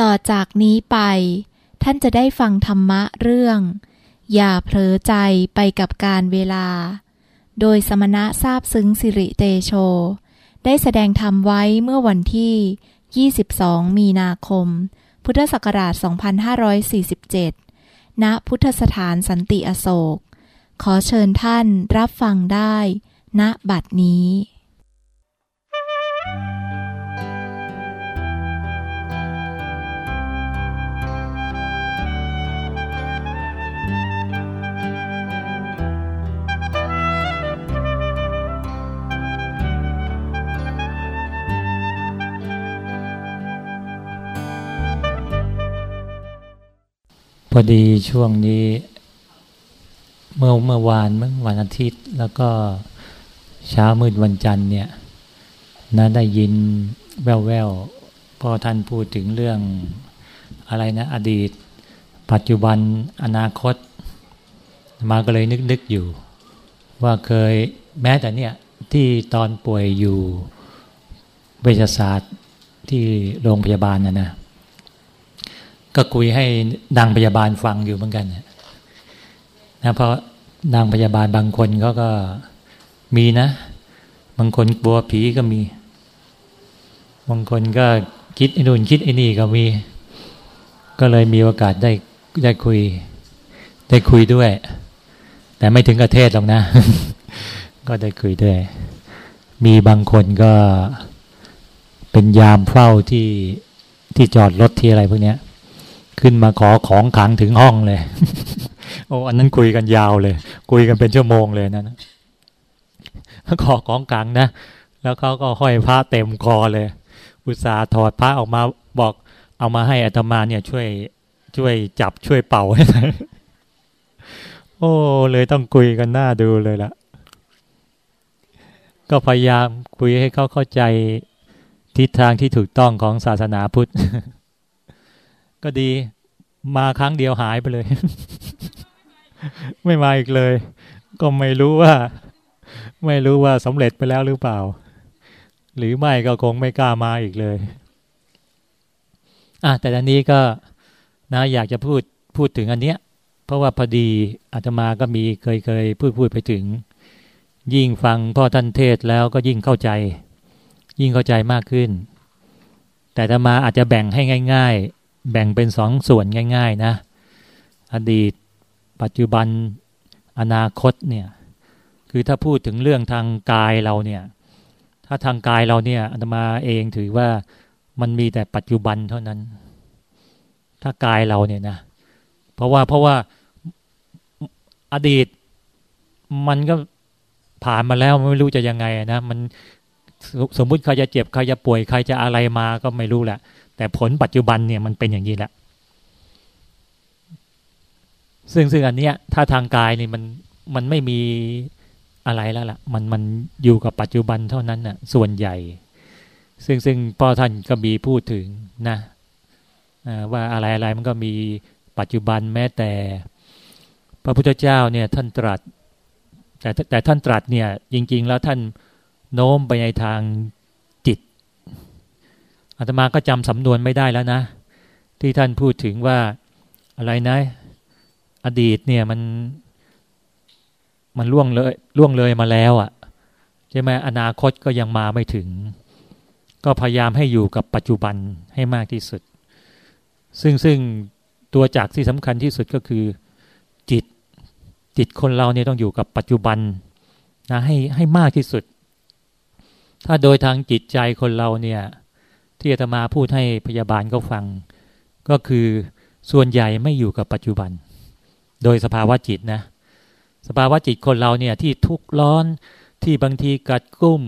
ต่อจากนี้ไป ท่านจะได้ฟังธรรมะเรื่อง อย่าเผลอใจไปกับการเวลา โดยสมณะทราบซึ้งสิริเตโช ได้แสดงธรรมไว้เมื่อวันที่ 22 มีนาคม พุทธศักราช 2547 ณ พุทธสถานสันติอโศก ขอเชิญท่านรับฟังได้ ณ บัดนี้ อดีช่วงนี้ เมื่อเมื่อวานเมื่อวันอาทิตย์ แล้วก็เช้ามืดวันจันทร์เนี่ยนะได้ยินแววแววพอท่านพูดถึงเรื่องอะไรนะ อดีต ปัจจุบันอนาคต มาก็เลยนึกนึกอยู่ ว่าเคยแม้แต่เนี่ยที่ตอนป่วยอยู่เวชศาสตร์ที่โรงพยาบาลนะนะ ก็คุยให้นางพยาบาลฟังอยู่เหมือนกันนะเพราะนางพยาบาลบางคนเขาก็มีนะ บางคนกลัวผีก็มี บางคนก็คิดไอ้นู่นคิดไอ้นี่ก็มี ก็เลยมีโอกาสได้ได้คุย ได้คุยด้วย แต่ไม่ถึงกับเทศหรอกนะ ก็ได้คุยด้วย มีบางคนก็เป็นยามเฝ้าที่ที่จอดรถที่อะไรพวกเนี้ย ขึ้นมาขอของขังถึงห้องเลย โอ้อันนั้นคุยกันยาวเลย คุยกันเป็นชั่วโมงเลยนะขอของขังนะ แล้วเขาก็ห้อยพระเต็มคอเลย อุตส่าห์ถอดพระออกมาบอก เอามาให้อัตมาเนี่ย ช่วยช่วยจับช่วยเป่าให้หน่อยโอ้ เลยต้องคุยกันหน้าดูเลยละก็พยายามคุยให้เขาเข้าใจทิศทางที่ถูกต้องของศาสนาพุทธ ก็ดี มาครั้งเดียวหายไปเลย ไม่มาอีกเลย ก็ไม่รู้ว่า ไม่รู้ว่าสำเร็จไปแล้วหรือเปล่า หรือไม่ก็คงไม่กล้ามาอีกเลยอะแต่อันนี้ก็นะอยากจะพูดพูดถึงอันเนี้ย เพราะว่าพอดีอาตมาก็มีเคยเคยพูดพูดไปถึง ยิ่งฟังพ่อท่านเทศแล้วก็ยิ่งเข้าใจ ยิ่งเข้าใจมากขึ้น แต่อาตมาอาจจะแบ่งให้ง่าย แบ่งเป็นสองส่วนง่าย ๆนะ อดีต ปัจจุบันอนาคตเนี่ยคือถ้าพูดถึงเรื่องทางกายเราเนี่ย ถ้าทางกายเราเนี่ยอาตมาเองถือว่ามันมีแต่ปัจจุบันเท่านั้น ถ้ากายเราเนี่ยนะ เพราะว่าเพราะว่าอดีตมันก็ผ่านมาแล้วไม่รู้จะยังไงนะมันสมมุติใครจะเจ็บใครจะป่วยใครจะอะไรมาก็ไม่รู้แหละ แต่ผลปัจจุบันเนี่ยมันเป็นอย่างนี้แหละ ซึ่งซึ่งอันเนี้ย ถ้าทางกายนี่มันมันไม่มีอะไรแล้วล่ะ มันมันอยู่กับปัจจุบันเท่านั้นน่ะ ส่วนใหญ่ ซึ่งซึ่งพ่อท่านก็มีพูดถึงนะว่าอะไรอะไรมันก็มีปัจจุบันแม้แต่ พระพุทธเจ้าเนี่ยท่านตรัส แต่แต่ท่านตรัสเนี่ย จริง ๆ แล้วท่านโน้มไปในทาง อาตมาก็จำสำนวนไม่ได้แล้วนะ ที่ท่านพูดถึงว่าอะไรนะ อดีตเนี่ยมันมันล่วงเลยล่วงเลยมาแล้วอะ่ะใช่ไหมอนาคตก็ยังมาไม่ถึง ก็พยายามให้อยู่กับปัจจุบันให้มากที่สุด ซึ่งซึ่งตัวจักที่สำคัญที่สุดก็คือจิตจิตคนเราเนี่ยต้องอยู่กับปัจจุบันนะให้ให้มากที่สุด ถ้าโดยทางจิตใจคนเราเนี่ย ที่อาตมาพูดให้พยาบาลก็ฟัง ก็คือส่วนใหญ่ไม่อยู่กับปัจจุบัน โดยสภาวะจิตนะ สภาวะจิตคนเราเนี่ยที่ทุกข์ร้อนที่บางทีกัดกุ้ม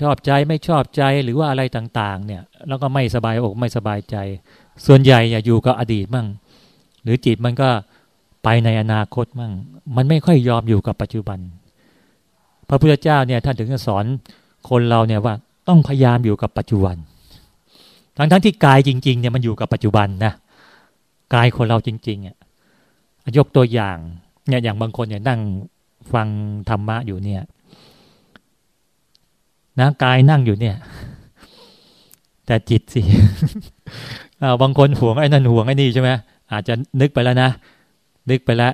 ชอบใจไม่ชอบใจหรือว่าอะไรต่าง ๆ เนี่ย แล้วก็ไม่สบายอกไม่สบายใจ ส่วนใหญ่อย่าอยู่กับอดีตมั่ง หรือจิตมันก็ไปในอนาคตมั่ง มันไม่ค่อยยอมอยู่กับปัจจุบัน พระพุทธเจ้าเนี่ยท่านถึงจะสอนคนเราเนี่ยว่า ต้องพยายามอยู่กับปัจจุบัน ทั้งทั้งที่กายจริงๆเนี่ยมันอยู่กับปัจจุบันนะกายคนเราจริงๆอะยกตัวอย่างเนี่ยอย่างบางคนเนี่ยนั่งฟังธรรมะอยู่เนี่ยนะกายนั่งอยู่เนี่ย แต่จิตสิบางคนห่วงไอ้นั่นห่วงไอ้นี่ใช่ไหมอาจจะนึกไปแล้วนะนึกไปแล้ว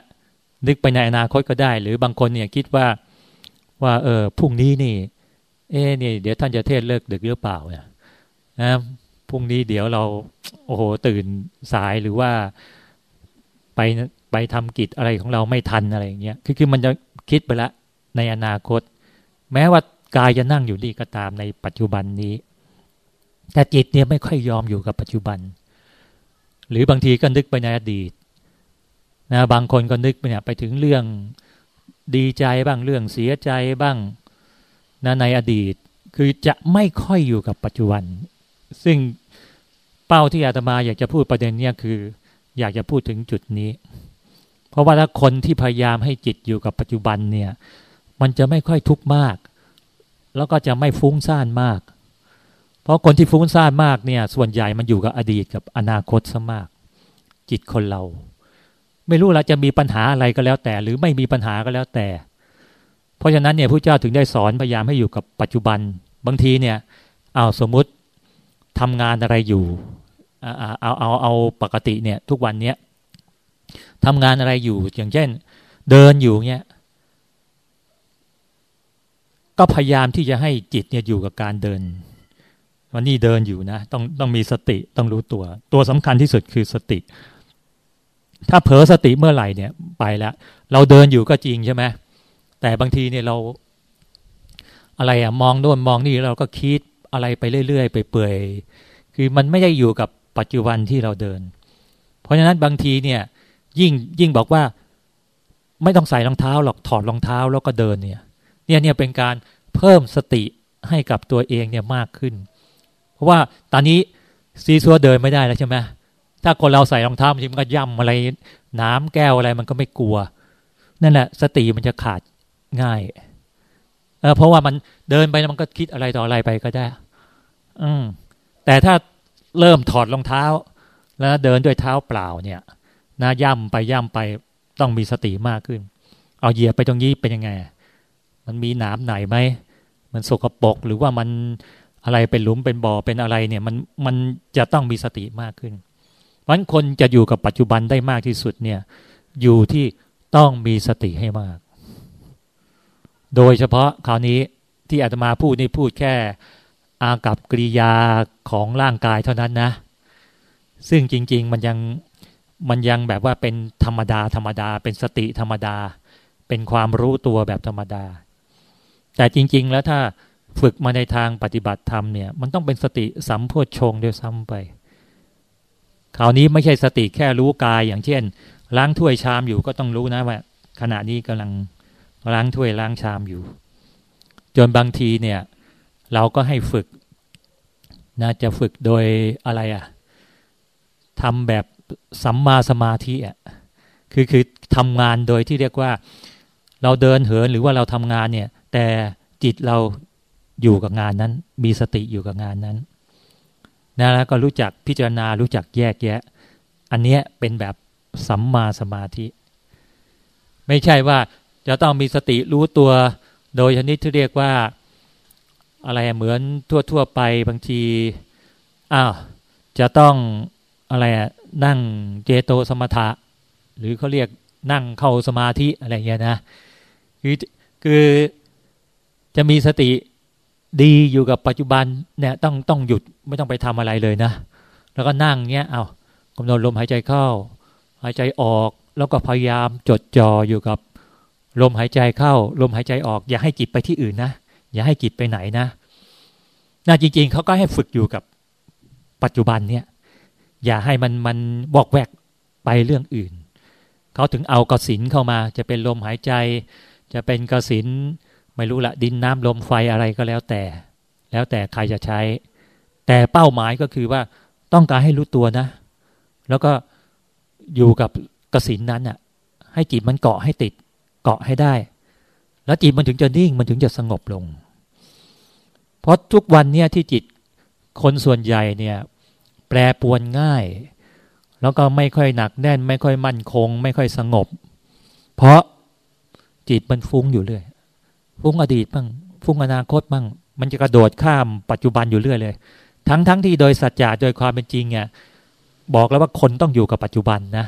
นึกไปในอนาคตก็ได้ หรือบางคนเนี่ยคิดว่าว่าเออพรุ่งนี้นี่ เอ๊นี่เดี๋ยวท่านจะเทศเลิกดึกหรือเปล่าเนี่ยนะพรุ่งนี้เดี๋ยวเราโอ้โหตื่นสายหรือว่าไปไปทำกิจอะไรของเราไม่ทันอะไรอย่างเงี้ยคือคือมันจะคิดไปล้วในอนาคต แม้ว่ากายจะนั่งอยู่นี่ก็ตามในปัจจุบันนี้ แต่จิตเนี่ยไม่ค่อยยอมอยู่กับปัจจุบัน หรือบางทีก็นึกไปในอดีตนะบางคนก็นึกไปเนี่ยไปถึงเรื่องดีใจบ้างเรื่องเสียใจบ้าง นะในอดีตคือจะไม่ค่อยอยู่กับปัจจุบัน ซึ่งเป้าที่อาตมาอยากจะพูดประเด็นเนี้ยคือ อยากจะพูดถึงจุดนี้ เพราะว่าถ้าคนที่พยายามให้จิตอยู่กับปัจจุบันเนี่ย มันจะไม่ค่อยทุกข์มาก แล้วก็จะไม่ฟุ้งซ่านมาก เพราะคนที่ฟุ้งซ่านมากเนี่ย ส่วนใหญ่มันอยู่กับอดีตกับอนาคตซะมาก จิตคนเรา ไม่รู้เราจะมีปัญหาอะไรก็แล้วแต่ หรือไม่มีปัญหาก็แล้วแต่ เพราะฉะนั้นเนี่ยพระเจ้าถึงได้สอนพยายามให้อยู่กับปัจจุบัน บางทีเนี่ยเอาสมมุติทำงานอะไรอยู่เอาเอาเอาปกติเนี่ยทุกวันเนี้ยทำงานอะไรอยู่อย่างเช่น เดินอยู่เนี่ยก็พยายามที่จะให้จิตเนี่ยอยู่กับการเดินวันนี้เดินอยู่นะต้องต้องมีสติต้องรู้ตัว ตัวสำคัญที่สุดคือสติ ถ้าเผลอสติเมื่อไหร่เนี่ยไปแล้วเราเดินอยู่ก็จริงใช่ไหม แต่บางทีเนี่ยเราอะไรอะมองโน่นมองนี่เราก็คิดอะไรไปเรื่อยๆไปเปื่อยคือมันไม่ได้อยู่กับปัจจุบันที่เราเดิน เพราะฉะนั้นบางทีเนี่ยยิ่งยิ่งบอกว่าไม่ต้องใส่รองเท้าหรอกถอดรองเท้าแล้วก็เดินเนี่ยเนี่ยเนี่ยเป็นการเพิ่มสติให้กับตัวเองเนี่ยมากขึ้น เพราะว่าตอนนี้ซีซัวเดินไม่ได้แล้วใช่ไหมถ้าคนเราใส่รองเท้ามันก็ย่ำอะไรน้ำแก้วอะไรมันก็ไม่กลัว นั่นแหละสติมันจะขาด ง่ายเเพราะว่ามันเดินไปมันก็คิดอะไรต่ออะไรไปก็ได้ อืมแต่ถ้าเริ่มถอดรองเท้า แล้วเดินด้วยเท้าเปล่าเนี่ยนะย่ำไปย่ำไปต้องมีสติมากขึ้น เอาเหยียบไปตรงนี้เป็นยังไง มันมีหนามไหนไหม มันสกปรกหรือว่ามันอะไรเป็นหลุมเป็นบ่อเป็นอะไรเนี่ย มันมันจะต้องมีสติมากขึ้นวันคนจะอยู่กับปัจจุบันได้มากที่สุดเนี่ย อยู่ที่ต้องมีสติให้มาก โดยเฉพาะคราวนี้ที่อาตมาพูดนี่พูดแค่อากับกริยาของร่างกายเท่านั้นนะ ซึ่งจริง ๆ มันยังมันยังแบบว่าเป็นธรรมดาธรรมดา เป็นสติธรรมดา เป็นความรู้ตัวแบบธรรมดา แต่จริง ๆ แล้วถ้าฝึกมาในทางปฏิบัติธรรมเนี่ย มันต้องเป็นสติสัมโพชฌงด้วยซ้ำไปคราวนี้ไม่ใช่สติแค่รู้กายอย่างเช่น ล้างถ้วยชามอยู่ก็ต้องรู้นะว่าขณะนี้กำลัง ล้างถ้วยล้างชามอยู่ จนบางทีเนี่ย เราก็ให้ฝึกนะจะฝึกโดยอะไรอะ่ะทำแบบสัมมาสมาธิอะคือคือทำงานโดยที่เรียกว่า เราเดินเหินหรือว่าเราทำงานเนี่ย แต่จิตเราอยู่กับงานนั้น มีสติอยู่กับงานนั้นนะแล้วก็รู้จักพิจารณารู้จักแยกแยะ อันนี้เป็นแบบสัมมาสมาธิ ไม่ใช่ว่า จะต้องมีสติรู้ตัว โดยชนิดที่เรียกว่า อะไรเหมือนทั่วๆไปบางทีอ้าวจะต้องอะไรนั่งเจโตสมถะ หรือเขาเรียกนั่งเข้าสมาธิอะไรเงี้ยนะคือคือจะมีสติดีอยู่กับปัจจุบันเนี่ยต้องต้องหยุดไม่ต้องไปทำอะไรเลยนะ แล้วก็นั่งเงี้ยเอากำหนดลมหายใจเข้า หายใจออกแล้วก็พยายามจดจ่ออยู่กับ ลมหายใจเข้า ลมหายใจออก อย่าให้จิตไปที่อื่นนะ อย่าให้จิตไปไหนนะน่าจริง ๆเขาก็ให้ฝึกอยู่กับปัจจุบันเนี่ย อย่าให้มันมันบอกแวกไปเรื่องอื่น เขาถึงเอากสินเข้ามา จะเป็นลมหายใจ จะเป็นกสินไม่รู้ละดินน้ำลมไฟอะไรก็แล้วแต่ แล้วแต่ใครจะใช้ แต่เป้าหมายก็คือว่าต้องการให้รู้ตัวนะ แล้วก็อยู่กับกสินนั้นอะ ให้จิตมันเกาะให้ติด เกาะให้ได้ แล้วจิตมันถึงจะนิ่งมันถึงจะสงบลง เพราะทุกวันเนี่ยที่จิตคนส่วนใหญ่เนี่ยแปรปวนง่าย แล้วก็ไม่ค่อยหนักแน่น ไม่ค่อยมั่นคง ไม่ค่อยสงบ เพราะจิตมันฟุ้งอยู่เรื่อย ฟุ้งอดีตบ้างฟุ้งอนาคตบ้างมันจะกระโดดข้ามปัจจุบันอยู่เรื่อยเลย ทั้งทั้งที่โดยสัจจะโดยความเป็นจริงเนี่ยบอกแล้วว่าคนต้องอยู่กับปัจจุบันนะ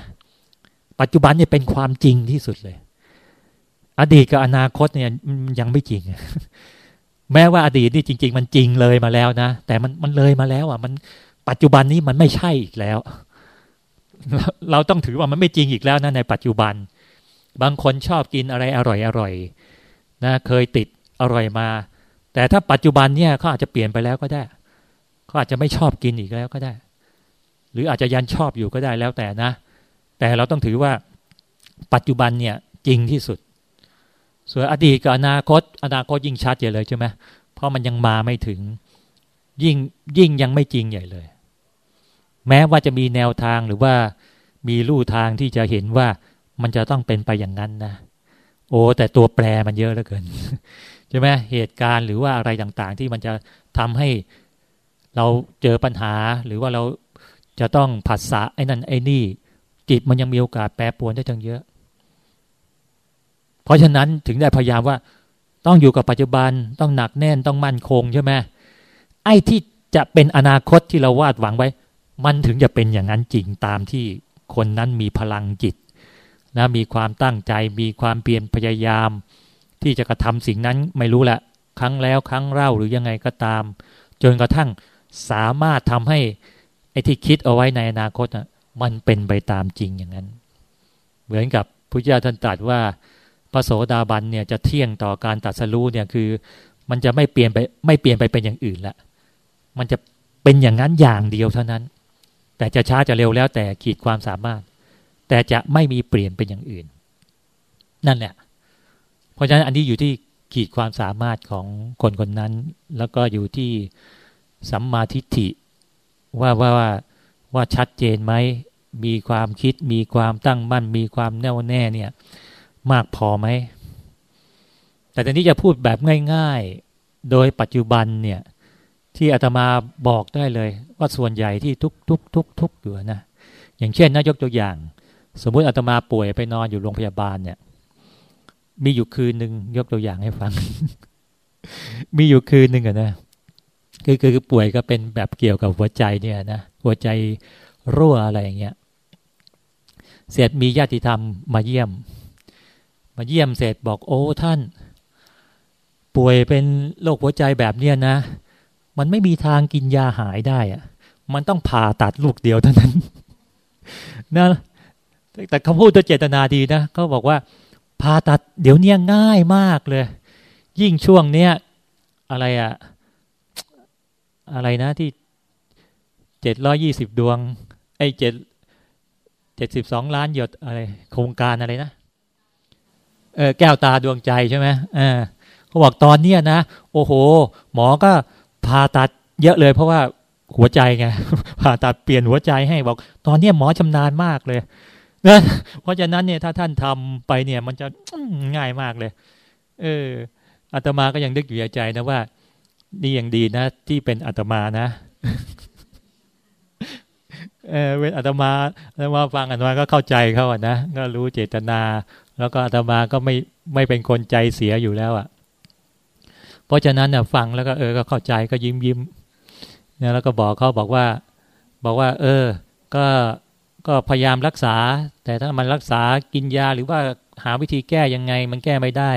ปัจจุบันเนี่ยเป็นความจริงที่สุดเลย อดีตกับอนาคตเนี่ยยังไม่จริง แม้ว่าอดีตนี่จริง ๆ มันจริงเลยมาแล้วนะ แต่มันมันเลยมาแล้วอะ มันปัจจุบันนี้มันไม่ใช่อีกแล้ว เราต้องถือว่ามันไม่จริงอีกแล้วนะในปัจจุบัน บางคนชอบกินอะไรอร่อยอร่อยนะเคยติดอร่อยมา แต่ถ้าปัจจุบันเนี่ยเขาอาจจะเปลี่ยนไปแล้วก็ได้เขาอาจจะไม่ชอบกินอีกแล้วก็ได้ หรืออาจจะยันชอบอยู่ก็ได้แล้วแต่นะ แต่เราต้องถือว่าปัจจุบันเนี่ยจริงที่สุด ส่วนอดีตกับอนาคต อนาคตยิ่งชัดใหญ่เลยใช่ไหมเพราะมันยังมาไม่ถึง ยิ่งยิ่งยังไม่จริงใหญ่เลย แม้ว่าจะมีแนวทางหรือว่ามีลู่ทางที่จะเห็นว่ามันจะต้องเป็นไปอย่างนั้นนะ โอ้แต่ตัวแปรมันเยอะเหลือเกินใช่ไหมเหตุการณ์หรือว่าอะไรต่างๆ ที่มันจะทำให้เราเจอปัญหาหรือว่าเราจะต้องผัสสะไอ้นั่นไอ้นี่ จิตมันยังมีโอกาสแปรปรวนได้ทั้งเยอะ เพราะฉะนั้นถึงได้พยายามว่า ต้องอยู่กับปัจจุบันต้องหนักแน่นต้องมั่นคงใช่ไหมไอ้ที่จะเป็นอนาคตที่เราวาดหวังไว้ มันถึงจะเป็นอย่างนั้นจริงตามที่คนนั้นมีพลังจิตนะมีความตั้งใจมีความเปลี่ยนพยายาม ที่จะกระทำสิ่งนั้นไม่รู้แหละครั้งแล้วครั้งเล่าหรือยังไงก็ตาม จนกระทั่งสามารถทำให้ไอ้ที่คิดเอาไว้ในอนาคตอะมันเป็นไปตามจริงอย่างนั้น เหมือนกับพุทธเจ้าท่านตรัสว่า พระโสดาบันเนี่ยจะเที่ยงต่อการตัดสรู้เนี่ยคือ มันจะไม่เปลี่ยนไปไม่เปลี่ยนไปเป็นอย่างอื่นละมันจะเป็นอย่างนั้นอย่างเดียวเท่านั้น แต่จะช้าจะเร็วแล้วแต่ขีดความสามารถ แต่จะไม่มีเปลี่ยนเป็นอย่างอื่น นั่นแหละ เพราะฉะนั้นอันนี้อยู่ที่ขีดความสามารถของคนคนนั้น แล้วก็อยู่ที่สัมมาทิฏฐิว่าว่าว่าว่าชัดเจนไหมมีความคิดมีความตั้งมั่น มีความแน่วแน่เนี่ย มากพอไหม แต่ตอนนี้จะพูดแบบง่าย ๆ โดยปัจจุบันเนี่ย ที่อาตมาบอกได้เลย ว่าส่วนใหญ่ที่ทุกทุกทุกทุกอยู่นะอย่างเช่นนะยกตัวอย่าง สมมุติอาตมาป่วยไปนอนอยู่โรงพยาบาลเนี่ย มีอยู่คืนหนึ่งยกตัวอย่างให้ฟัง มีอยู่คืนหนึ่งอะนะคือคือป่วยก็เป็นแบบเกี่ยวกับหัวใจเนี่ยนะหัวใจรั่วอะไรอย่างเงี้ยเสร็จมีญาติธรรมมาเยี่ยม มาเยี่ยมเสร็จบอกโอ้ท่าน ป่วยเป็นโรคหัวใจแบบเนี้ยนะ มันไม่มีทางกินยาหายได้อะมันต้องผ่าตัดลูกเดียวเท่านั้นนะแต่เขาพูดด้วยเจตนาดีนะเขาบอกว่าผ่าตัดเดี๋ยวนี้ง่ายมากเลย ยิ่งช่วงเนี้ยอะไรอะอะไรนะที่เจ็ดร้อยี่สิบดวง ไอ้เจ็ดเจ็ดสิบสองล้านหยดอะไร โครงการอะไรนะ แก้วตาดวงใจใช่ไหมเออเขาบอกตอนเนี้ยนะ โอ้โห หมอก็ผ่าตัดเยอะเลยเพราะว่าหัวใจไงผ่าตัดเปลี่ยนหัวใจให้บอก ตอนเนี้ยหมอชำนาญมากเลยนะเพราะฉะนั้นเนี่ยถ้าท่านทำไปเนี่ย มันจะง่ายมากเลย เอออาตมาก็ยังนึกอยู่ในใจนะว่านี่ยังดีนะ ที่เป็นอาตมานะเออเป็นอาตมาอาตมาฟังอาตมาก็เข้าใจเขาอะนะก็รู้เจตนา แล้วก็อาตมาก็ไม่ไม่เป็นคนใจเสียอยู่แล้วอะ เพราะฉะนั้นเนี่ยฟังแล้วก็เออก็เข้าใจก็ยิ้มยิ้มเนี่ยแล้วก็บอกเขาบอกว่า บอกว่า เออ ก็ก็พยายามรักษา แต่ถ้ามันรักษากินยาหรือว่าหาวิธีแก้ยังไงมันแก้ไม่ได้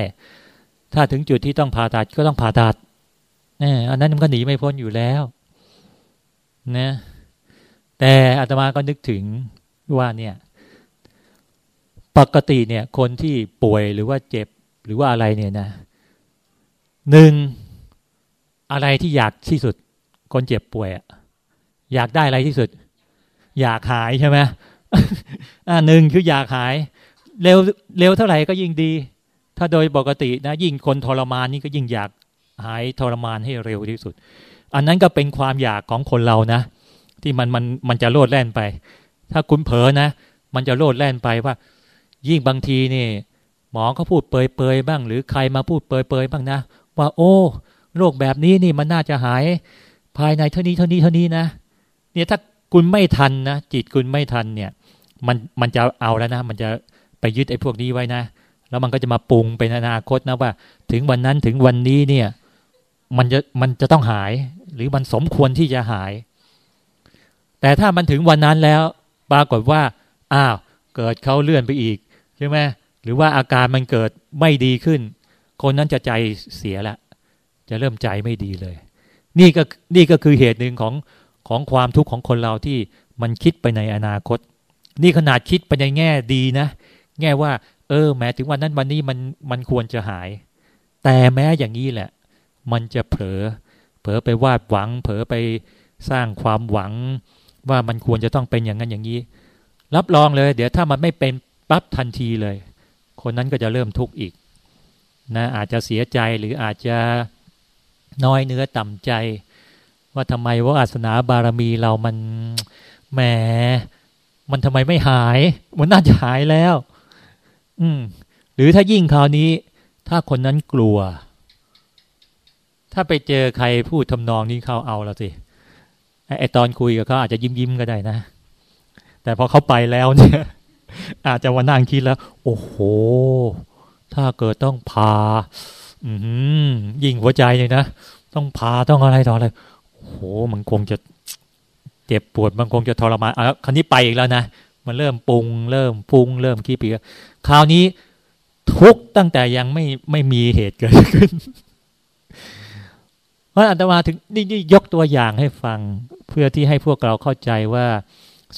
ถ้าถึงจุดที่ต้องผ่าตัดก็ต้องผ่าตัดนี่อันนั้นมันก็หนีไม่พ้นอยู่แล้วนะแต่อาตมาก็นึกถึงว่าเนี่ย ปกติเนี่ยคนที่ป่วยหรือว่าเจ็บหรือว่าอะไรเนี่ยนะหนึ่งอะไรที่อยากที่สุด คนเจ็บป่วยอยากได้อะไรที่สุด อยากหายใช่ไหมอ่าหนึ่งคืออยากหาย เร็วเร็วเท่าไหร่ก็ยิ่งดี ถ้าโดยปกตินะยิ่งคนทรมานนี่ก็ยิ่งอยากหายทรมานให้เร็วที่สุด อันนั้นก็เป็นความอยากของคนเรานะ ที่มันมันมันจะโลดแล่นไป ถ้าคุณเผลอนะ มันจะโลดแล่นไปว่า ยิ่งบางทีนี่ หมอเขาพูดเปยเปยบ้าง หรือใครมาพูดเปยเปยบ้างนะ ว่าโอ้โรคแบบนี้นี่มันน่าจะหาย ภายในเท่านี้เท่านี้เท่านี้นะเนี่ยถ้าคุณไม่ทันนะจิตคุณไม่ทันเนี่ย มันมันจะเอาแล้วนะ มันจะไปยึดไอ้พวกนี้ไว้นะ แล้วมันก็จะมาปรุงเป็นอนาคตนะว่า ถึงวันนั้นถึงวันนี้เนี่ย มันจะมันจะต้องหาย หรือมันสมควรที่จะหาย แต่ถ้ามันถึงวันนั้นแล้ว ปรากฏว่าอ้าวเกิดเขาเลื่อนไปอีก ช่ไหมหรือว่าอาการมันเกิดไม่ดีขึ้น คนนั้นจะใจเสียละ จะเริ่มใจไม่ดีเลย นี่ก็นี่ก็คือเหตุหนึ่งของของความทุกข์ของคนเราที่มันคิดไปในอนาคต นี่ขนาดคิดไปในแง่ดีนะ แง่ว่า เออ แม้ถึงวันนั้นวันนี้มันมันควรจะหาย แต่แม้อย่างนี้แหละ มันจะเผลอ เผลอไปวาดหวัง เผลอไปสร้างความหวัง ว่ามันควรจะต้องเป็นอย่างนั้นอย่างนี้ รับรองเลย เดี๋ยวถ้ามันไม่เป็น ปั๊บทันทีเลย คนนั้นก็จะเริ่มทุกข์อีกนะอาจจะเสียใจหรืออาจจะน้อยเนื้อต่ำใจ ว่าทำไมว่าอาสนาบารมีเรามันแหมมันทำไมไม่หาย มันน่าจะหายแล้ว อืม หรือถ้ายิ่งคราวนี้ ถ้าคนนั้นกลัว ถ้าไปเจอใครพูดทำนองนี้เขาเอาแล้วสิไอตอนคุยกับเขาอาจจะยิ้มยิ้มก็ได้นะ แต่พอเขาไปแล้วเนี่ย อาจจะวันนั่งคิดแล้ว โอ้โห ถ้าเกิดต้องพา อืยิ่งหัวใจเลยนะต้องพาต้องอะไรต่ออะไรโอ้โห มันคงจะเจ็บปวดมันคงจะทรมานอะคันนี้ไปอีกแล้วนะมันเริ่มปรุง เริ่มปรุง เริ่มคิดปีคราวนี้ทุกตั้งแต่ยังไม่ไม่มีเหตุเกิดขึ้นเพราะอาตมาถึงนี่นี่ยกตัวอย่างให้ฟัง เพื่อที่ให้พวกเราเข้าใจว่า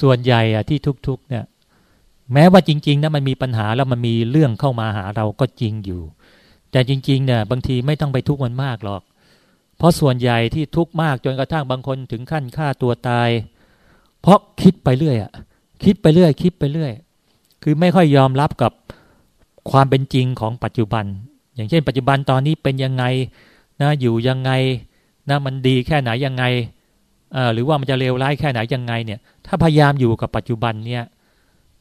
ส่วนใหญ่อะที่ทุกๆ เนี่ย แม้ว่าจริงๆนะมันมีปัญหาแล้วมันมีเรื่องเข้ามาหาเราก็จริงอยู่ แต่จริงๆเนี่ยบางทีไม่ต้องไปทุกข์มันมากหรอก เพราะส่วนใหญ่ที่ทุกข์มากจนกระทั่งบางคนถึงขั้นฆ่าตัวตาย เพราะคิดไปเรื่อยอะคิดไปเรื่อย คิดไปเรื่อย คือไม่ค่อยยอมรับกับความเป็นจริงของปัจจุบัน อย่างเช่น ปัจจุบันตอนนี้เป็นยังไงนะอยู่ยังไงนะมันดีแค่ไหนยังไงหรือว่ามันจะเลวร้ายแค่ไหนยังไงเนี่ย ถ้าพยายามอยู่กับปัจจุบันเนี่ย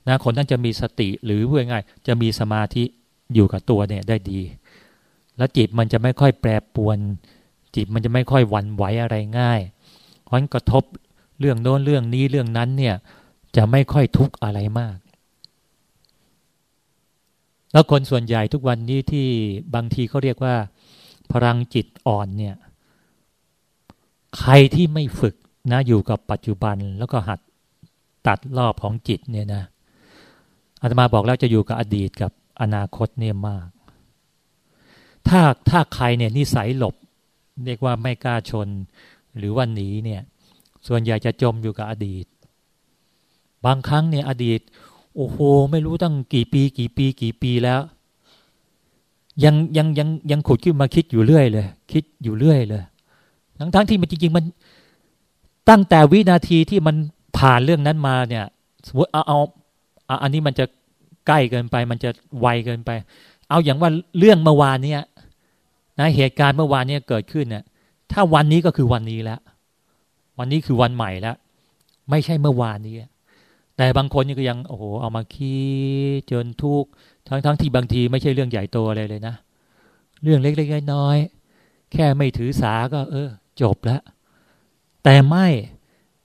นะคนนั้นจะมีสติหรือพูดง่ายจะมีสมาธิอยู่กับตัวเนี่ยได้ดี แล้วจิตมันจะไม่ค่อยแปรปวน จิตมันจะไม่ค่อยวันไหวอะไรง่ายเพราะกระทบเรื่องโน้นเรื่องนี้เรื่องนั้นเนี่ยจะไม่ค่อยทุกข์อะไรมาก แล้วคนส่วนใหญ่ทุกวันนี้ที่บางทีเขาเรียกว่า พลังจิตอ่อนเนี่ย ใครที่ไม่ฝึกนะอยู่กับปัจจุบันแล้วก็หัดตัดรอบของจิตเนี่ยนะ อาตมาบอกแล้วจะอยู่กับอดีตกับอนาคตเนี่ยมาก ถ้าถ้าใครเนี่ยนิสัยหลบ เรียกว่าไม่กล้าชน หรือว่าหนีเนี่ย ส่วนใหญ่จะจมอยู่กับอดีต บางครั้งเนี่ยอดีต โอ้โห ไม่รู้ตั้งกี่ปี กี่ปี กี่ปีแล้ว ยังยังยังยังขุดขึ้นมาคิดอยู่เรื่อยเลย คิดอยู่เรื่อยเลยทั้งทั้งที่มันจริงๆมันตั้งแต่วินาทีที่มันผ่านเรื่องนั้นมาเนี่ย สมมติเอาเอา อันนี้มันจะใกล้เกินไป มันจะไวเกินไป เอาอย่างว่าเรื่องเมื่อวานเนี่ยนะเหตุการณ์เมื่อวานเนี่ยเกิดขึ้นเนี่ยถ้าวันนี้ก็คือวันนี้แล้ว วันนี้คือวันใหม่แล้ว ไม่ใช่เมื่อวานนี้ แต่บางคนนี่ก็ยังโอ้โหเอามาคิดจนทุกทั้งทั้งที่บางทีไม่ใช่เรื่องใหญ่โตอะไรเลยนะ เรื่องเล็กๆน้อยๆแค่ไม่ถือสาก็ เออ จบแล้ว แต่ไม่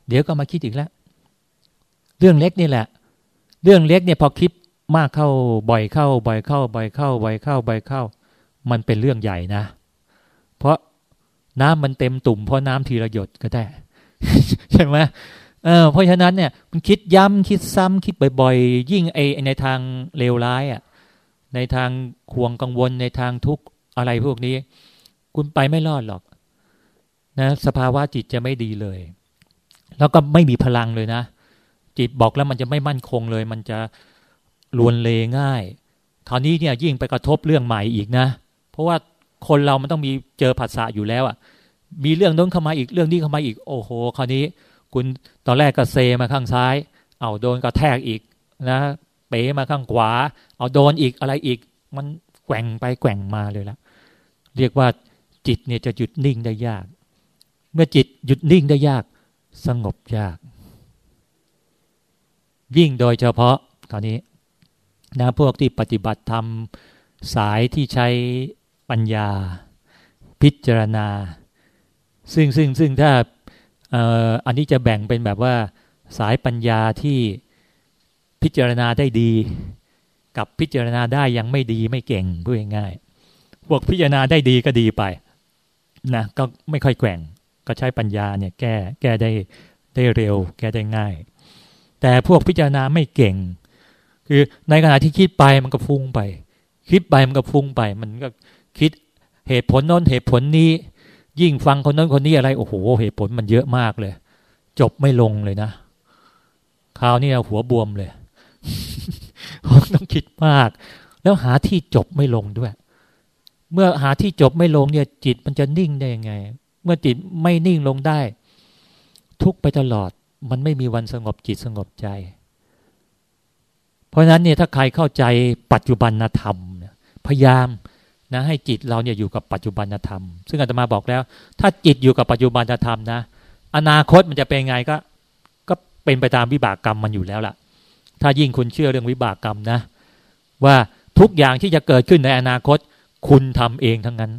เดี๋ยวก็มาคิดอีกแล้ว เรื่องเล็กนี่แหละ เรื่องเล็กเนี่ยพอคิดมากเข้าบ่อยเข้า บ่อยเข้า บ่อยเข้า บ่อยเข้า บ่อยเข้า มันเป็นเรื่องใหญ่นะ เพราะน้ำมันเต็มตุ่มเพราะน้ำทีละหยดก็ได้ ใช่ไหมเออเพราะฉะนั้นเนี่ยมันคิดย้ำคิดซ้ำคิดบ่อย ๆ ยิ่งไอในทางเลวร้ายอะในทางควงกังวลในทางทุกข์อะไรพวกนี้ คุณไปไม่รอดหรอกนะสภาวะจิตจะไม่ดีเลย แล้วก็ไม่มีพลังเลยนะ จิตบอกแล้วมันจะไม่มั่นคงเลย มันจะลวนเลง่าย คราวนี้เนี่ยยิ่งไปกระทบเรื่องใหม่อีกนะ เพราะว่าคนเรามันต้องมีเจอผัสสะอยู่แล้วอะ่ะ มีเรื่องน้นเข้ามาอีกเรื่องนี้เข้ามาอีกโอ้โห คราวนี้ คุณตอนแรกก็เซมาข้างซ้าย เอาโดนกระแทกอีกนะเป๋มาข้างขวา เอาโดนอีกอะไรอีก มันแกว่งไปแกว่งมาเลยละเรียกว่าจิตเนี่ยจะหยุดนิ่งได้ยาก เมื่อจิตหยุดนิ่งได้ยาก สงบยาก ยิ่งโดยเฉพาะคราวนี้นะพวกที่ปฏิบัติธรรมสายที่ใช้ปัญญา พิจารณา ซึ่งซึ่งซึ่งถ้าอันนี้จะแบ่งเป็นแบบว่าสายปัญญาที่พิจารณาได้ดี กับพิจารณาได้ยังไม่ดีไม่เก่งพูดง่ายๆพวกพิจารณาได้ดีก็ดีไปนะก็ไม่ค่อยแกว่งก็ใช้ปัญญาเนี่ยแก้แก้ได้ได้เร็ว แก้ได้ง่าย แต่พวกพิจารณาไม่เก่ง คือในขณะที่คิดไปมันก็ฟุ้งไป คิดไปมันก็ฟุ้งไป มันก็คิดเหตุผลโน้นเหตุผลนี้ ยิ่งฟังคนโน้นคนนี้อะไรโอ้โหเหตุผลมันเยอะมากเลย จบไม่ลงเลยนะคราวนี้หัวบวมเลยต้องคิดมาก แล้วหาที่จบไม่ลงด้วย เมื่อหาที่จบไม่ลงเนี่ย จิตมันจะนิ่งได้ยังไง เมื่อจิตไม่นิ่งลงได้ ทุกไปตลอด มันไม่มีวันสงบจิตสงบใจ เพราะฉะนั้นเนี่ยถ้าใครเข้าใจปัจจุบันธรรมพยายามนะให้จิตเราเนี่ยอยู่กับปัจจุบันธรรม ซึ่งอาตมาบอกแล้ว ถ้าจิตอยู่กับปัจจุบันธรรมนะ อนาคตมันจะเป็นไงก็ ก็เป็นไปตามวิบากกรรมมันอยู่แล้วล่ะ ถ้ายิ่งคุณเชื่อเรื่องวิบากกรรมนะ ว่าทุกอย่างที่จะเกิดขึ้นในอนาคต คุณทำเองทั้งนั้น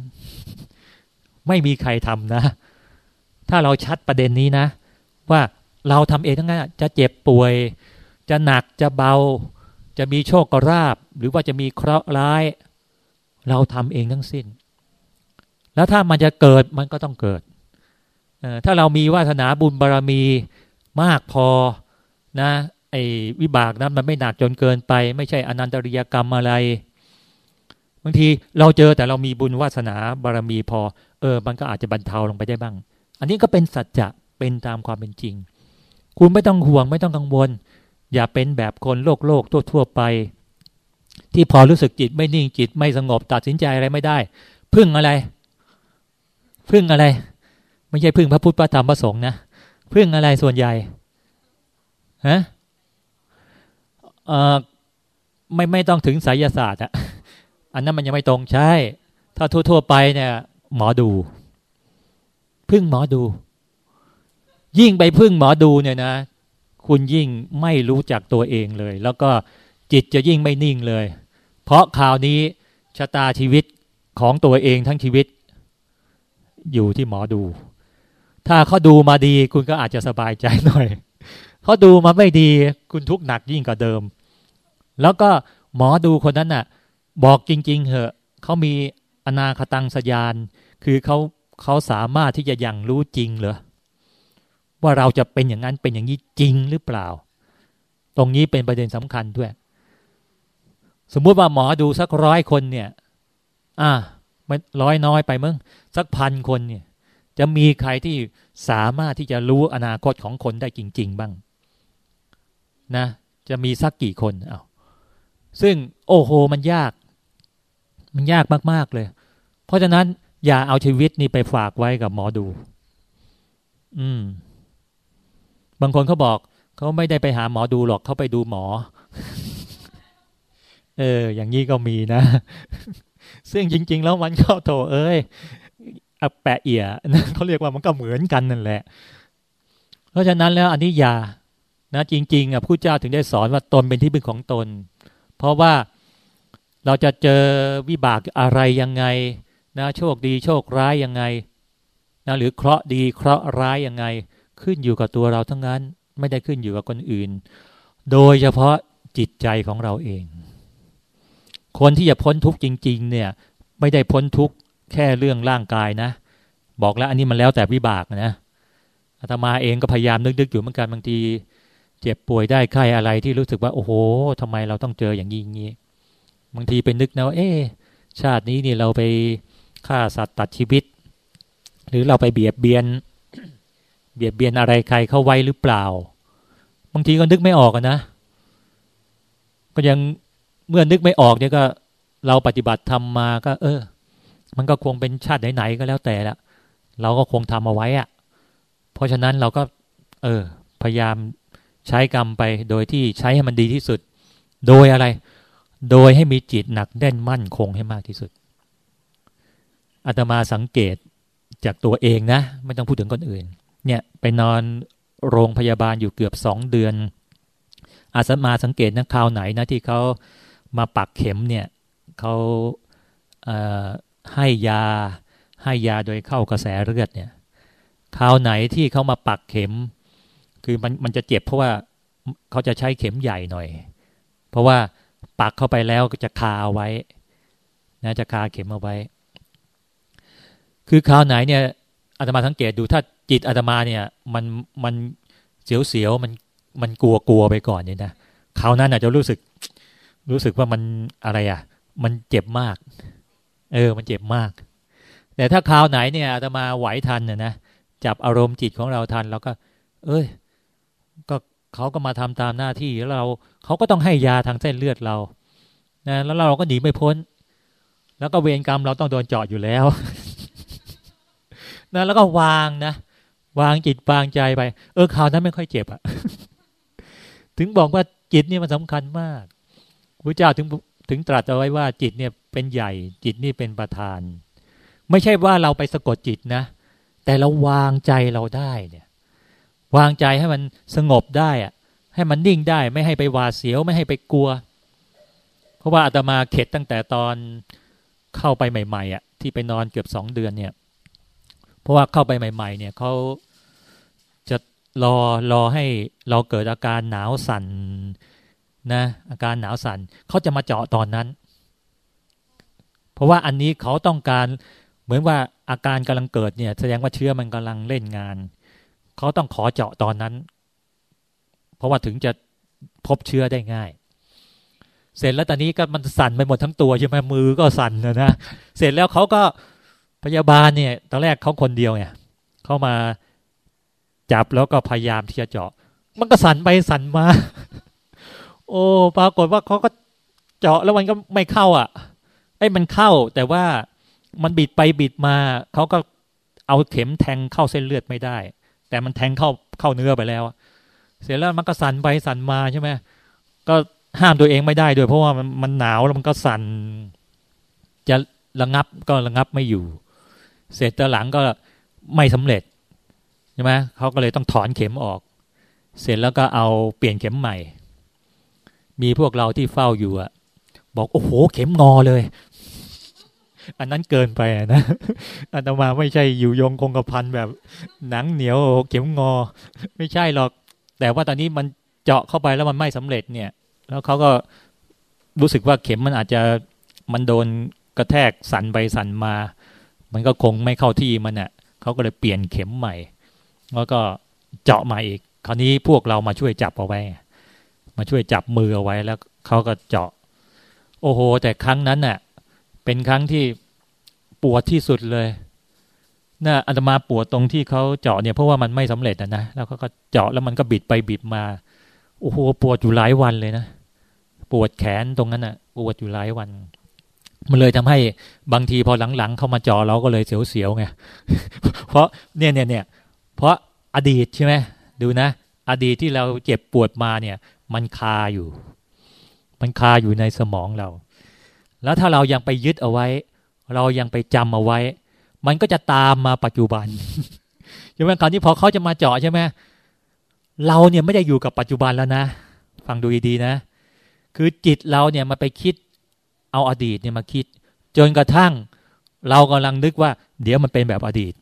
ไม่มีใครทำนะ ถ้าเราชัดประเด็นนี้นะ ว่า เราทำเองทั้งนั้นจะเจ็บป่วย จะหนักจะเบา จะมีโชคกราบ หรือว่าจะมีเคราะห์ร้าย เราทำเองทั้งสิ้น แล้วถ้ามันจะเกิดมันก็ต้องเกิด ถ้าเรามีวาสนาบุญบารรมีมากพอนะไอ้วิบากนะมันไม่หนักจนเกินไป ไม่ใช่อนันตริยกรรมอะไรบางทีเราเจอแต่เรามีบุญวาสนาบารรมีพอ เออ มันก็อาจจะบรรเทาลงไปได้บ้าง อันนี้ก็เป็นสัจจะเป็นตามความเป็นจริง คุณไม่ต้องห่วงไม่ต้องกังวล อย่าเป็นแบบคนโลกโลกทั่วทั่วไป ที่พอรู้สึกจิตไม่นิ่งจิตไม่สงบตัดสินใจอะไรไม่ได้ พึ่งอะไร พึ่งอะไร ไม่ใช่พึ่งพระพุทธพระธรรมพระสงฆ์นะพึ่งอะไรส่วนใหญ่ฮะเออไม่ไม่ต้องถึงไสยศาสตร์อะอันนั้นมันยังไม่ตรงใช่ ถ้าทั่ว ๆ ไปเนี่ย หมอดู พึ่งหมอดู ยิ่งไปพึ่งหมอดูเนี่ยนะ คุณยิ่งไม่รู้จักตัวเองเลย แล้วก็จิตจะยิ่งไม่นิ่งเลย เพราะข่าวนี้ชะตาชีวิตของตัวเองทั้งชีวิต อยู่ที่หมอดู ถ้าเขาดูมาดีคุณก็อาจจะสบายใจหน่อยเขาดูมาไม่ดี คุณทุกข์หนักยิ่งกว่าเดิม แล้วก็หมอดูคนนั้นน่ะ บอกจริง ๆ เหอะเขามีอนาคตังสยาน คือเขาเขาสามารถที่จะยังรู้จริงเหรอ ว่าเราจะเป็นอย่างนั้นเป็นอย่างนี้จริงหรือเปล่า ตรงนี้เป็นประเด็นสำคัญด้วย สมมุติว่าหมอดูสักร้อยคนเนี่ย อ่าไม่ร้อยน้อยไปมึงสักพันคนเนี่ย จะมีใครที่สามารถที่จะรู้อนาคตของคนได้จริง ๆ บ้าง นะ จะมีสักกี่คนเอาซึ่งโอ้โหมันยาก มันยากมาก ๆ เลย เพราะฉะนั้นอย่าเอาชีวิตนี่ไปฝากไว้กับหมอดู อืม บางคนเขาบอกเขาไม่ได้ไปหาหมอดูหรอกเขาไปดูหมอ เออ อย่างนี้ก็มีนะ ซึ่งจริง ๆ แล้วมันก็โถเอ้ยอแปะเอี่ยนะเขาเรียกว่ามันก็เหมือนกันนั่นแหละ เพราะฉะนั้นแล้วอันนี้อย่านะจริง ๆอะผู้เจ้าถึงได้สอนว่าตนเป็นที่พึ่งของตน เพราะว่าเราจะเจอวิบากอะไรยังไงนะโชคดีโชคร้ายยังไงนะหรือเคราะห์ดีเคราะห์ร้ายยังไง ขึ้นอยู่กับตัวเราทั้งนั้น ไม่ได้ขึ้นอยู่กับคนอื่น โดยเฉพาะจิตใจของเราเอง คนที่จะพ้นทุกข์จริง ๆ เนี่ย ไม่ได้พ้นทุกข์แค่เรื่องร่างกายนะ บอกแล้วอันนี้มันแล้วแต่วิบากนะอาตมาเองก็พยายามนึกๆอยู่เหมือนกันบางที เจ็บป่วยได้ไข้อะไรที่รู้สึกว่า โอ้โหทำไมเราต้องเจออย่างนี้อย่างนี้บางทีเป็นนึกนะว่าเอ๊ชาตินี้นี่เราไปฆ่าสัตว์ตัดชีวิต หรือเราไปเบียดเบียน เบียดเบียนอะไรใครเข้าไว้หรือเปล่า บางทีก็นึกไม่ออกนะ ก็ยังเมื่อนึกไม่ออกเนี่ยก็เราปฏิบัติทำมาก็ เออ มันก็คงเป็นชาติไหนๆก็แล้วแต่ละเราก็คงทำเอาไว้อะเพราะฉะนั้นเราก็ เออ พยายามใช้กรรมไป โดยที่ใช้ให้มันดีที่สุด โดยอะไร โดยให้มีจิตหนักแน่นมั่นคงให้มากที่สุดอาตมาสังเกตจากตัวเองนะ ไม่ต้องพูดถึงคนอื่น เนี่ยไปนอนโรงพยาบาลอยู่เกือบสองเดือน อาสมาสังเกตนะคราวไหนนะที่เขามาปักเข็มเนี่ยเขาให้ยาให้ยาโดยเข้ากระแสเลือดเนี่ยคราวไหนที่เขามาปักเข็ม คือมันมันจะเจ็บเพราะว่าเขาจะใช้เข็มใหญ่หน่อย เพราะว่าปักเข้าไปแล้วก็จะคาเอาไว้นะจะคาเข็มเอาไว้ คือคราวไหนเนี่ย อาตมาสังเกตดูถ้าจิตอาตมาเนี่ยมันมันเสียวๆมันมันกลัวกลัวไปก่อนเนี่ยนะคราวนั้นอาจจะรู้สึก รู้สึกว่ามันอะไรอะ มันเจ็บมาก เออ มันเจ็บมาก แต่ถ้าคราวไหนเนี่ยอาตมาไหวทันน่ยนะจับอารมณ์จิตของเราทันแล้วก็ เอ้ย ก็เขาก็มาทำตามหน้าที่แล้วเราเขาก็ต้องให้ยาทางเส้นเลือดเรานะแล้วเราก็หนีไม่พ้น แล้วก็เวรกรรมเราต้องโดนเจาะอยู่แล้ว นะแล้วก็วางนะวางจิตวางใจไป เออคราวนั้นไม่ค่อยเจ็บอะถึงบอกว่าจิตเนี่ยมันสำคัญมากพระเจ้าถึงถึงตรัสเอาไว้ว่าจิตเนี่ยเป็นใหญ่จิตนี่เป็นประธาน ไม่ใช่ว่าเราไปสะกดจิตนะ แต่เราวางใจเราได้เนี่ย วางใจให้มันสงบได้อะให้มันนิ่งได้ ไม่ให้ไปหวาดเสียวไม่ให้ไปกลัว เพราะว่าอาตมาเข็ดตั้งแต่ตอนเข้าไปใหม่ๆอะที่ไปนอนเกือบสองเดือนเนี่ย ราะว่าเข้าไปใหม่ ๆ เนี่ยเขาจะรอรอให้เราเกิดอาการหนาวสั่นนะอาการหนาวสั่นเขาจะมาเจาะตอนนั้น เพราะว่าอันนี้เขาต้องการเหมือนว่าอาการกำลังเกิดเนี่ย แสดงว่าเชื้อมันกำลังเล่นงานเขาต้องขอเจาะตอนนั้น เพราะว่าถึงจะพบเชื้อได้ง่าย เสร็จแล้วตอนนี้ก็มันสั่นไปหมดทั้งตัวใช่ไหมมือก็สั่นนะนะเสร็จแล้วเขาก็ พยาบาลเนี่ยตอนแรกเขาคนเดียวเนี่ยเขามาจับแล้วก็พยายามที่จะเจาะ มันก็สั่นไปสั่นมา โอ้ปรากฏว่าเขาก็เจาะแล้วมันก็ไม่เข้าอะไอ้มันเข้า แต่ว่ามันบิดไปบิดมาเขาก็เอาเข็มแทงเข้าเส้นเลือดไม่ได้ แต่มันแทงเข้าเข้าเนื้อไปแล้ว เสร็จแล้วมันก็สั่นไปสั่นมาใช่ไหมก็ห้ามตัวเองไม่ได้ด้วยเพราะว่ามันมันหนาวแล้วมันก็สั่นจะระงับก็ระงับไม่อยู่ เสร็จตอหลังก็ไม่สำเร็จใช่ไหมเขาก็เลยต้องถอนเข็มออก เสร็จแล้วก็เอาเปลี่ยนเข็มใหม่ มีพวกเราที่เฝ้าอยู่อะบอกโอ้โห เข็มงอเลย อันนั้นเกินไปนะอันตมาไม่ใช่อยู่ยงคงกระพันแบบ หนังเหนียวเข็มงอ ไม่ใช่หรอก แต่ว่าตอนนี้มันเจาะเข้าไปแล้วมันไม่สำเร็จเนี่ย แล้วเขาก็รู้สึกว่าเข็มมันอาจจะมันโดนกระแทกสั่นไปสั่นมา มันก็คงไม่เข้าที่มันน่ะเขาก็เลยเปลี่ยนเข็มใหม่ แล้วก็เจาะมาอีก คราวนี้พวกเรามาช่วยจับเอาไว้ มาช่วยจับมือเอาไว้แล้วเขาก็เจาะ โอ้โห แต่ครั้งนั้นน่ะ เป็นครั้งที่ปวดที่สุดเลยน่ะอาตมาปวดตรงที่เขาเจาะเนี่ยเพราะว่ามันไม่สำเร็จนะนะแล้วก็เจาะแล้วมันก็บิดไปบิดมาโอ้โหปวดอยู่หลายวันเลยนะปวดแขนตรงนั้นอะปวดอยู่หลายวัน มันเลยทำให้บางทีพอหลังๆ เข้ามาจาะเราก็เลยเสียวๆไง เพราะเนี่ยเนี่ยเนี่ยเพราะอดีตใช่ไหมดูนะ อดีตที่เราเจ็บปวดมาเนี่ย มันคาอยู่ มันคาอยู่ในสมองเรา แล้วถ้าเรายังไปยึดเอาไว้ เรายังไปจำเอาไว้ มันก็จะตามมาปัจจุบันใช่ไหมคราวนี้พอเขาจะมาเจาะใช่ไหมเราเนี่ยไม่ได้อยู่กับปัจจุบันแล้วนะ ฟังดูดีๆนะ คือจิตเราเนี่ยมาไปคิด เอาอดีตเนี่ยมาคิด จนกระทั่ง เรากำลังนึกว่า เดี๋ยวมันเป็นแบบอดีต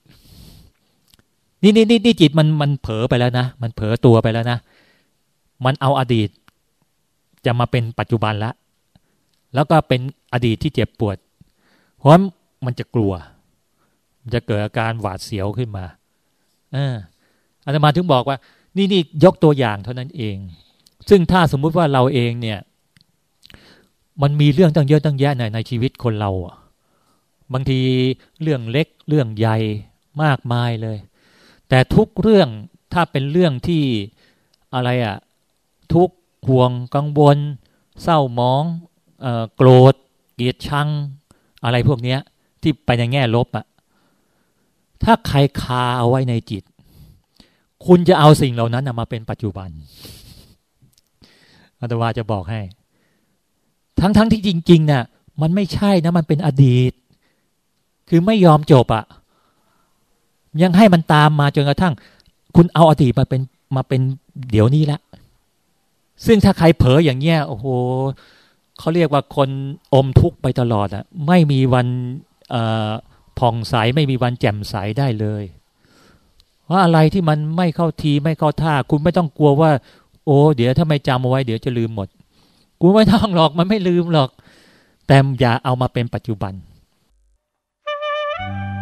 นี่นี่นี่จิตมันมันเผลอไปแล้วนะมันเผลอตัวไปแล้วนะมันเอาอดีต จะมาเป็นปัจจุบันละ แล้วก็เป็นอดีตที่เจ็บปวด เพราะมันจะกลัว มันจะเกิดอาการหวาดเสียวขึ้นมาเอออาตมาถึงบอกว่า นี่นี่ยกตัวอย่างเท่านั้นเอง ซึ่งถ้าสมมุติว่าเราเองเนี่ย มันมีเรื่องตั้งเยอะตั้งแยะในในชีวิตคนเราอะบางทีเรื่องเล็กเรื่องใหญ่มากมายเลย แต่ทุกเรื่องถ้าเป็นเรื่องที่อะไรอะทุกห่วงกังวล เศร้ามองโกรธ เกลียดชัง อะไรพวกเนี้ย ที่ไปในแง่ลบอะถ้าใครคาเอาไว้ในจิต คุณจะเอาสิ่งเหล่านั้นมาเป็นปัจจุบันอาตมาจะบอกให้ ทั้งๆทที่จริงๆเนะ่ยมันไม่ใช่นะมันเป็นอดีต คือไม่ยอมจบอะยังให้มันตามมาจนกระทั่ง คุณเอาอดีตมาเป็นมาเป็นเดี๋ยวนี้ละซึ่งถ้าใครเผลออย่างเงี้ยโอ้โหเขาเรียกว่าคนอมทุกข์ไปตลอดอะไม่มีวันผ่องใสไม่มีวันแจ่มใสได้เลยว่าอะไรที่มันไม่เข้าทีไม่เข้าท่า คุณไม่ต้องกลัวว่า โอ้ เดี๋ยวถ้าไม่จำเอาไว้เดี๋ยวจะลืมหมด กูไม่ท่องหรอกมันไม่ลืมหรอก แต่อย่าเอามาเป็นปัจจุบัน thank you